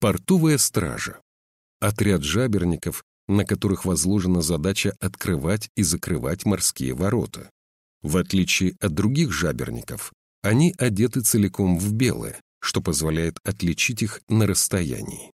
Портовая стража. Отряд жаберников, на которых возложена задача открывать и закрывать морские ворота. В отличие от других жаберников, они одеты целиком в белое, что позволяет отличить их на расстоянии.